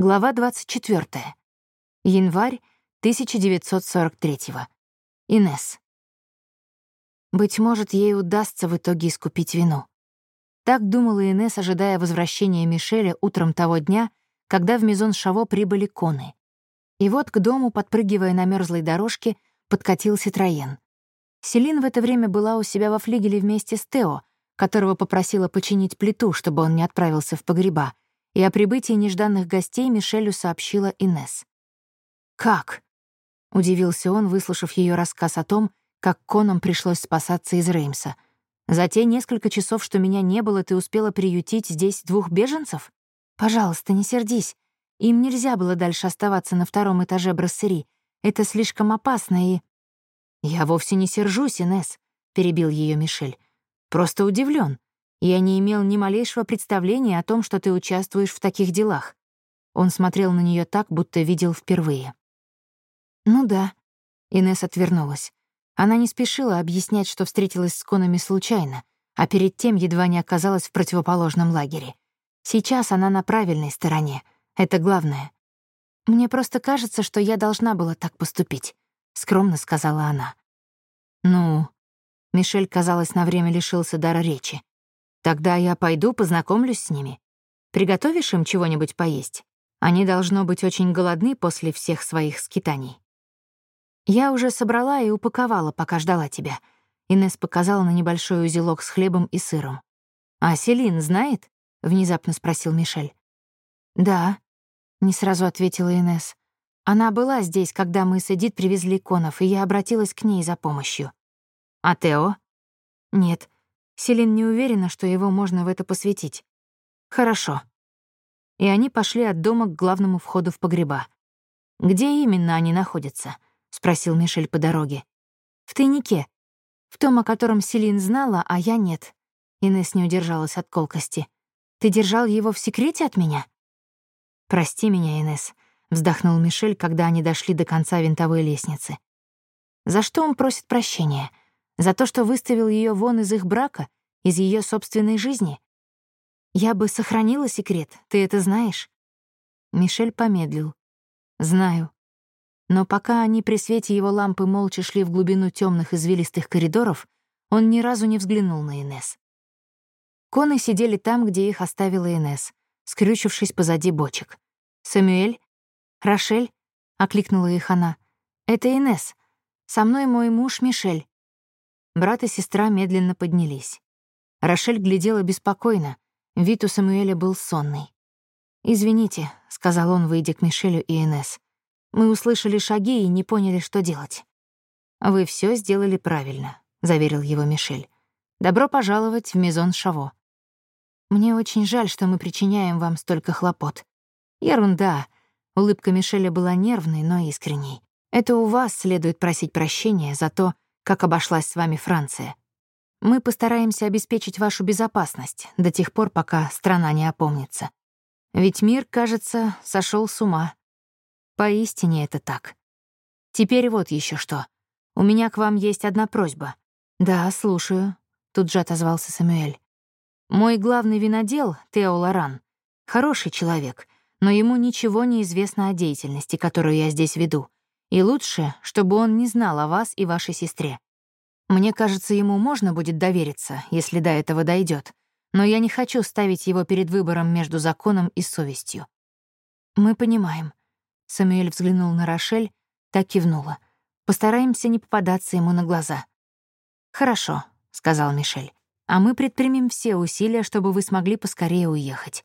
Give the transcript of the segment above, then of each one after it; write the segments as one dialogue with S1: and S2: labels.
S1: Глава 24. Январь 1943. Инес. Быть может, ей удастся в итоге искупить вину. Так думала Инес, ожидая возвращения Мишеля утром того дня, когда в Мизон Шаво прибыли коны. И вот к дому, подпрыгивая на мерзлой дорожке, подкатил Ситроен. Селин в это время была у себя во флигеле вместе с Тео, которого попросила починить плиту, чтобы он не отправился в погреба, и о прибытии нежданных гостей Мишелю сообщила Инес. «Как?» — удивился он, выслушав ее рассказ о том, как конам пришлось спасаться из Реймса. «За те несколько часов, что меня не было, ты успела приютить здесь двух беженцев? Пожалуйста, не сердись. Им нельзя было дальше оставаться на втором этаже брассери. Это слишком опасно и...» «Я вовсе не сержусь, Инес», — перебил ее Мишель. «Просто удивлен. Я не имел ни малейшего представления о том, что ты участвуешь в таких делах. Он смотрел на нее так, будто видел впервые. «Ну да», — Инесс отвернулась. Она не спешила объяснять, что встретилась с Конами случайно, а перед тем едва не оказалась в противоположном лагере. Сейчас она на правильной стороне. Это главное. «Мне просто кажется, что я должна была так поступить», — скромно сказала она. «Ну...» Мишель, казалось, на время лишился дара речи. Тогда я пойду познакомлюсь с ними. Приготовишь им чего-нибудь поесть? Они, должно быть, очень голодны после всех своих скитаний. Я уже собрала и упаковала, пока ждала тебя. Инес показала на небольшой узелок с хлебом и сыром. «А Селин знает?» — внезапно спросил Мишель. «Да», — не сразу ответила Инес. «Она была здесь, когда мы с Эдит привезли конов, и я обратилась к ней за помощью». «А Тео?» «Нет, Селин не уверена, что его можно в это посвятить. Хорошо. И они пошли от дома к главному входу в погреба. «Где именно они находятся?» — спросил Мишель по дороге. «В тайнике. В том, о котором Селин знала, а я нет». Инесс не удержалась от колкости. «Ты держал его в секрете от меня?» «Прости меня, Инесс», — вздохнул Мишель, когда они дошли до конца винтовой лестницы. «За что он просит прощения?» За то, что выставил ее вон из их брака, из ее собственной жизни? Я бы сохранила секрет, ты это знаешь?» Мишель помедлил. «Знаю. Но пока они при свете его лампы молча шли в глубину темных извилистых коридоров, он ни разу не взглянул на Инес. Коны сидели там, где их оставила Инес, скрючившись позади бочек. «Самюэль? Рошель?» — окликнула их она. «Это Инес. Со мной мой муж Мишель. Брат и сестра медленно поднялись. Рошель глядела беспокойно. Вид у Самуэля был сонный. «Извините», — сказал он, выйдя к Мишелю и Энесс. «Мы услышали шаги и не поняли, что делать». «Вы все сделали правильно», — заверил его Мишель. «Добро пожаловать в Мизон Шаво». «Мне очень жаль, что мы причиняем вам столько хлопот». «Ерунда». Улыбка Мишеля была нервной, но искренней. «Это у вас следует просить прощения за то, как обошлась с вами Франция. Мы постараемся обеспечить вашу безопасность до тех пор, пока страна не опомнится. Ведь мир, кажется, сошел с ума. Поистине это так. Теперь вот еще что. У меня к вам есть одна просьба. Да, слушаю, тут же отозвался Самуэль. Мой главный винодел, Тео Лоран, хороший человек, но ему ничего не известно о деятельности, которую я здесь веду. И лучше, чтобы он не знал о вас и вашей сестре. Мне кажется, ему можно будет довериться, если до этого дойдет, но я не хочу ставить его перед выбором между законом и совестью. Мы понимаем. Самуэль взглянул на Рошель, так кивнула. Постараемся не попадаться ему на глаза. Хорошо, сказал Мишель. А мы предпримем все усилия, чтобы вы смогли поскорее уехать.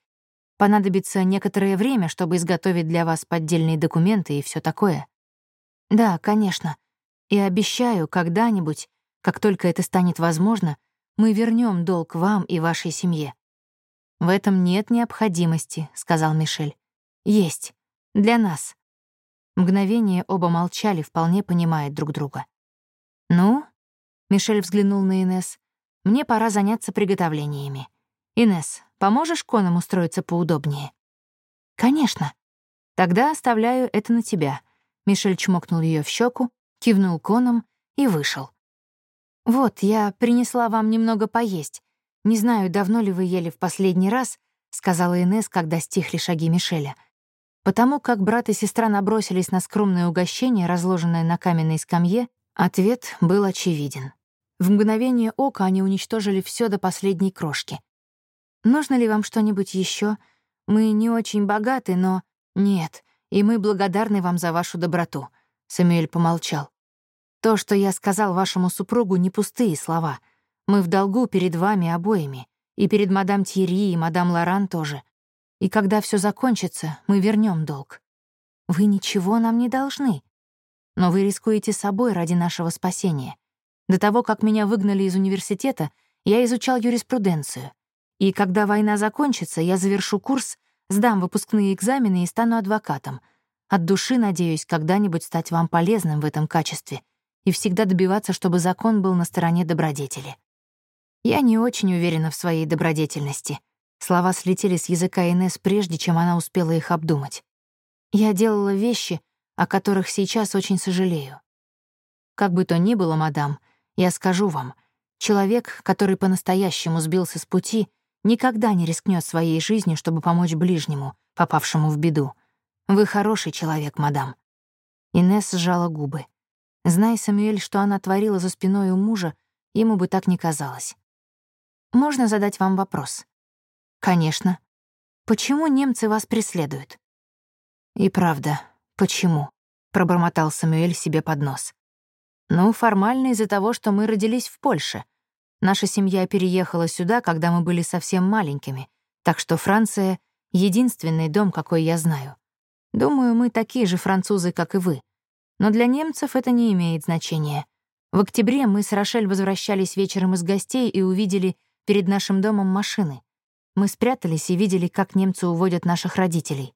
S1: Понадобится некоторое время, чтобы изготовить для вас поддельные документы и все такое. Да, конечно. И обещаю, когда-нибудь, как только это станет возможно, мы вернем долг вам и вашей семье. В этом нет необходимости, сказал Мишель. Есть. Для нас. Мгновение оба молчали, вполне понимая друг друга. Ну, Мишель взглянул на Инес. Мне пора заняться приготовлениями. Инес, поможешь конам устроиться поудобнее? Конечно. Тогда оставляю это на тебя. Мишель чмокнул ее в щеку, кивнул коном и вышел. «Вот, я принесла вам немного поесть. Не знаю, давно ли вы ели в последний раз», — сказала Инес, когда стихли шаги Мишеля. Потому как брат и сестра набросились на скромное угощение, разложенное на каменной скамье, ответ был очевиден. В мгновение ока они уничтожили все до последней крошки. «Нужно ли вам что-нибудь еще? Мы не очень богаты, но...» «Нет, и мы благодарны вам за вашу доброту», — Самюэль помолчал. «То, что я сказал вашему супругу, не пустые слова. Мы в долгу перед вами обоими, и перед мадам Тьерри, и мадам Лоран тоже и когда все закончится, мы вернем долг. Вы ничего нам не должны. Но вы рискуете собой ради нашего спасения. До того, как меня выгнали из университета, я изучал юриспруденцию. И когда война закончится, я завершу курс, сдам выпускные экзамены и стану адвокатом. От души надеюсь когда-нибудь стать вам полезным в этом качестве и всегда добиваться, чтобы закон был на стороне добродетели. Я не очень уверена в своей добродетельности — Слова слетели с языка Инес прежде, чем она успела их обдумать. Я делала вещи, о которых сейчас очень сожалею. Как бы то ни было, мадам, я скажу вам, человек, который по-настоящему сбился с пути, никогда не рискнет своей жизнью, чтобы помочь ближнему, попавшему в беду. Вы хороший человек, мадам. Инес сжала губы. Зная Самюэль, что она творила за спиной у мужа, ему бы так не казалось. «Можно задать вам вопрос?» «Конечно. Почему немцы вас преследуют?» «И правда, почему?» — пробормотал Самуэль себе под нос. «Ну, формально из-за того, что мы родились в Польше. Наша семья переехала сюда, когда мы были совсем маленькими, так что Франция — единственный дом, какой я знаю. Думаю, мы такие же французы, как и вы. Но для немцев это не имеет значения. В октябре мы с Рошель возвращались вечером из гостей и увидели перед нашим домом машины. Мы спрятались и видели, как немцы уводят наших родителей.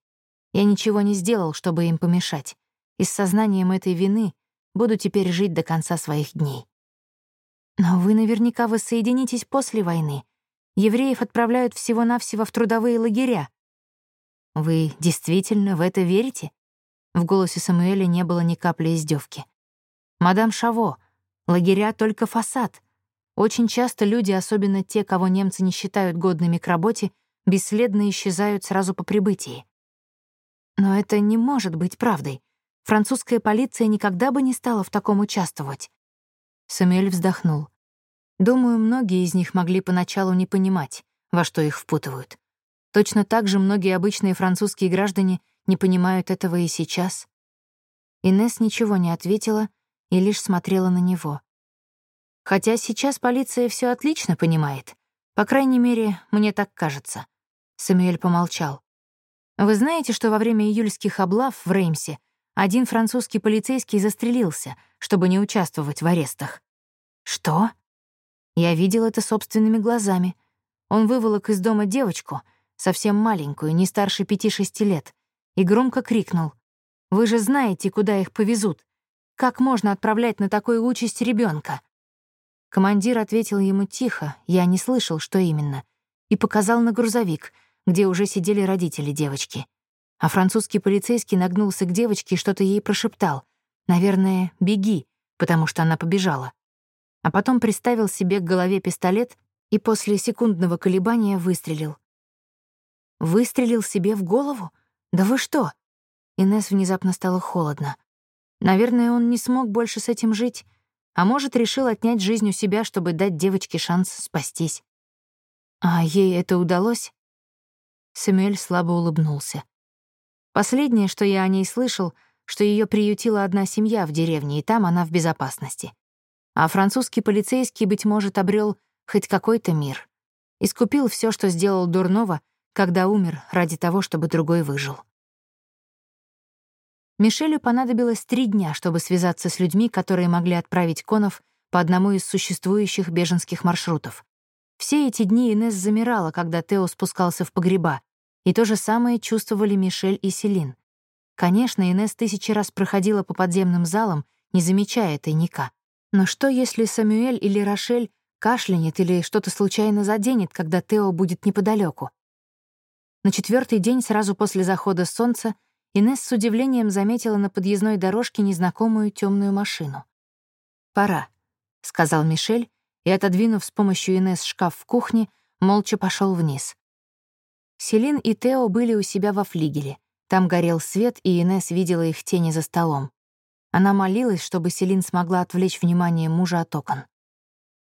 S1: Я ничего не сделал, чтобы им помешать. И с сознанием этой вины буду теперь жить до конца своих дней. Но вы наверняка воссоединитесь после войны. Евреев отправляют всего-навсего в трудовые лагеря. Вы действительно в это верите? В голосе Самуэля не было ни капли издевки. «Мадам Шаво, лагеря — только фасад. Очень часто люди, особенно те, кого немцы не считают годными к работе, бесследно исчезают сразу по прибытии. Но это не может быть правдой. Французская полиция никогда бы не стала в таком участвовать. Самюэль вздохнул. Думаю, многие из них могли поначалу не понимать, во что их впутывают. Точно так же многие обычные французские граждане не понимают этого и сейчас. Инес ничего не ответила и лишь смотрела на него. Хотя сейчас полиция все отлично понимает. По крайней мере, мне так кажется. Самуэль помолчал. Вы знаете, что во время июльских облав в Реймсе один французский полицейский застрелился, чтобы не участвовать в арестах? Что? Я видел это собственными глазами. Он выволок из дома девочку, совсем маленькую, не старше пяти-шести лет, и громко крикнул. «Вы же знаете, куда их повезут. Как можно отправлять на такую участь ребенка? Командир ответил ему тихо, я не слышал, что именно, и показал на грузовик, где уже сидели родители девочки. А французский полицейский нагнулся к девочке и что-то ей прошептал. Наверное, «беги», потому что она побежала. А потом приставил себе к голове пистолет и после секундного колебания выстрелил. Выстрелил себе в голову? Да вы что? Инесс внезапно стало холодно. Наверное, он не смог больше с этим жить. А может, решил отнять жизнь у себя, чтобы дать девочке шанс спастись. А ей это удалось? Сэмюэль слабо улыбнулся. Последнее, что я о ней слышал, что ее приютила одна семья в деревне, и там она в безопасности. А французский полицейский, быть может, обрел хоть какой-то мир. Искупил все, что сделал дурного, когда умер ради того, чтобы другой выжил. Мишелю понадобилось три дня, чтобы связаться с людьми, которые могли отправить конов по одному из существующих беженских маршрутов. Все эти дни Инесс замирала, когда Тео спускался в погреба, и то же самое чувствовали Мишель и Селин. Конечно, Инесс тысячи раз проходила по подземным залам, не замечая тайника. Но что, если Самюэль или Рошель кашлянет или что-то случайно заденет, когда Тео будет неподалеку? На четвертый день, сразу после захода солнца, Инесс с удивлением заметила на подъездной дорожке незнакомую темную машину. «Пора», — сказал Мишель, и, отодвинув с помощью Инесс шкаф в кухне, молча пошел вниз. Селин и Тео были у себя во флигеле, Там горел свет, и Инес видела их тени за столом. Она молилась, чтобы Селин смогла отвлечь внимание мужа от окон.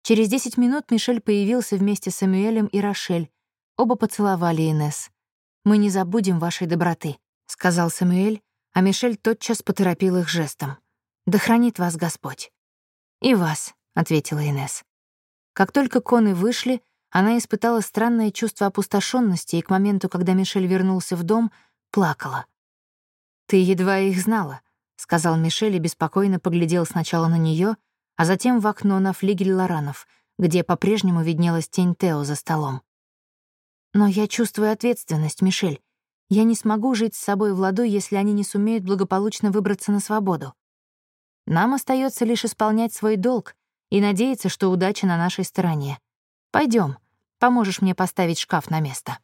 S1: Через 10 минут Мишель появился вместе с Самуэлем и Рошель. Оба поцеловали Инес. «Мы не забудем вашей доброты», — сказал Самуэль, а Мишель тотчас поторопил их жестом. «Да хранит вас Господь». «И вас», — ответила Инес. Как только коны вышли, она испытала странное чувство опустошенности и к моменту, когда Мишель вернулся в дом, плакала. «Ты едва их знала», — сказал Мишель и беспокойно поглядел сначала на нее, а затем в окно на флигель Лоранов, где по-прежнему виднелась тень Тео за столом. «Но я чувствую ответственность, Мишель. Я не смогу жить с собой в ладу, если они не сумеют благополучно выбраться на свободу. Нам остается лишь исполнять свой долг и надеяться, что удача на нашей стороне. Пойдем, поможешь мне поставить шкаф на место».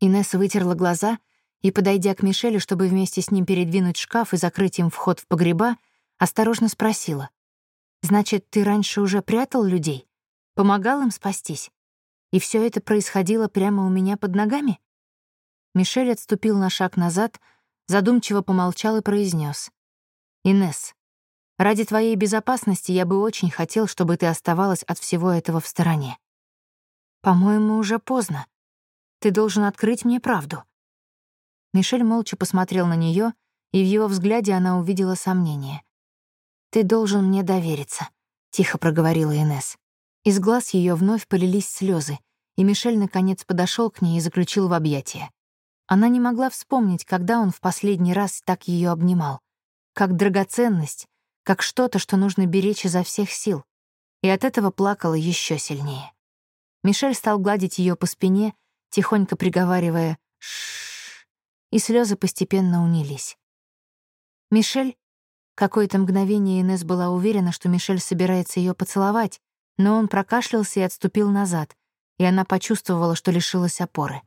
S1: Инесса вытерла глаза и, подойдя к Мишелю, чтобы вместе с ним передвинуть шкаф и закрыть им вход в погреба, осторожно спросила. «Значит, ты раньше уже прятал людей? Помогал им спастись? И все это происходило прямо у меня под ногами?» Мишель отступил на шаг назад, задумчиво помолчал и произнес: «Инесс, ради твоей безопасности я бы очень хотел, чтобы ты оставалась от всего этого в стороне. По-моему, уже поздно. Ты должен открыть мне правду». Мишель молча посмотрел на нее, и в его взгляде она увидела сомнение. «Ты должен мне довериться», — тихо проговорила Инес. Из глаз ее вновь полились слезы, и Мишель наконец подошел к ней и заключил в объятия. Она не могла вспомнить, когда он в последний раз так ее обнимал. Как драгоценность, как что-то, что нужно беречь изо всех сил. И от этого плакала еще сильнее. Мишель стал гладить ее по спине, тихонько приговаривая «Шшш», и слезы постепенно унились. Мишель Какое-то мгновение Инес была уверена, что Мишель собирается ее поцеловать, но он прокашлялся и отступил назад, и она почувствовала, что лишилась опоры.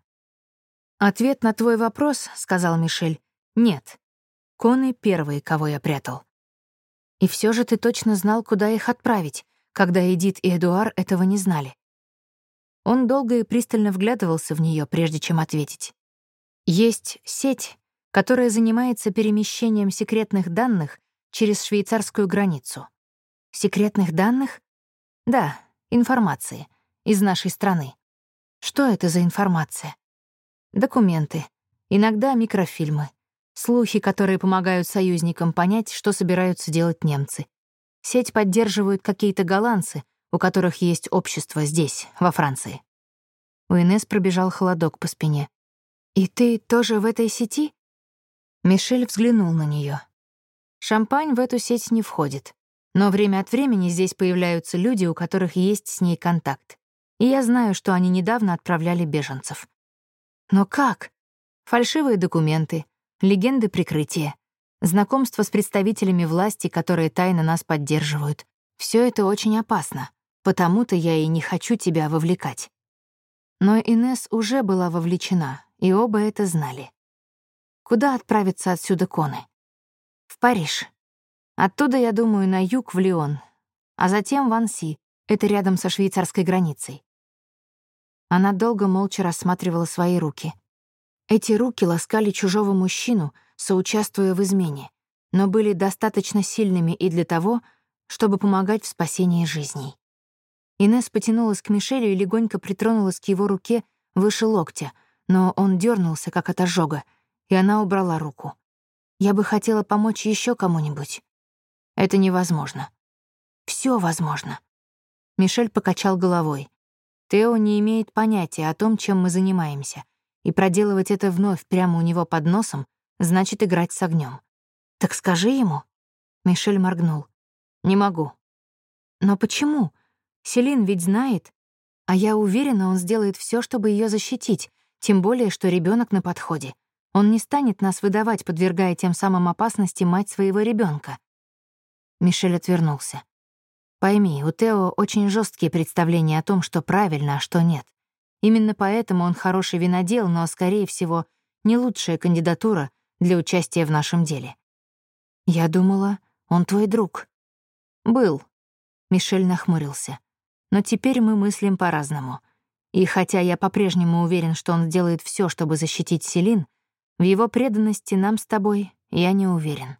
S1: «Ответ на твой вопрос, — сказал Мишель, — нет. Коны — первые, кого я прятал. И все же ты точно знал, куда их отправить, когда Эдит и Эдуар этого не знали. Он долго и пристально вглядывался в нее, прежде чем ответить. Есть сеть, которая занимается перемещением секретных данных через швейцарскую границу. Секретных данных? Да, информации. Из нашей страны. Что это за информация? Документы. Иногда микрофильмы. Слухи, которые помогают союзникам понять, что собираются делать немцы. Сеть поддерживают какие-то голландцы, у которых есть общество здесь, во Франции. У Инесс пробежал холодок по спине. «И ты тоже в этой сети?» Мишель взглянул на нее. Шампань в эту сеть не входит. Но время от времени здесь появляются люди, у которых есть с ней контакт. И я знаю, что они недавно отправляли беженцев. Но как? Фальшивые документы, легенды прикрытия, знакомство с представителями власти, которые тайно нас поддерживают. Все это очень опасно, потому-то я и не хочу тебя вовлекать. Но Инес уже была вовлечена, и оба это знали. Куда отправиться отсюда Коны? В Париж. Оттуда, я думаю, на юг в Лион, а затем в Анси, это рядом со швейцарской границей. Она долго молча рассматривала свои руки. Эти руки ласкали чужого мужчину, соучаствуя в измене, но были достаточно сильными и для того, чтобы помогать в спасении жизней. Инес потянулась к Мишелю и легонько притронулась к его руке выше локтя, но он дернулся, как от ожога, и она убрала руку. Я бы хотела помочь еще кому-нибудь. Это невозможно. Все возможно. Мишель покачал головой. Тео не имеет понятия о том, чем мы занимаемся, и проделывать это вновь прямо у него под носом значит играть с огнем. Так скажи ему. Мишель моргнул. Не могу. Но почему? Селин ведь знает. А я уверена, он сделает все, чтобы ее защитить, тем более, что ребенок на подходе. Он не станет нас выдавать, подвергая тем самым опасности мать своего ребенка. Мишель отвернулся. Пойми, у Тео очень жесткие представления о том, что правильно, а что нет. Именно поэтому он хороший винодел, но, скорее всего, не лучшая кандидатура для участия в нашем деле. Я думала, он твой друг. Был. Мишель нахмурился. Но теперь мы мыслим по-разному. И хотя я по-прежнему уверен, что он сделает все, чтобы защитить Селин, В его преданности нам с тобой я не уверен.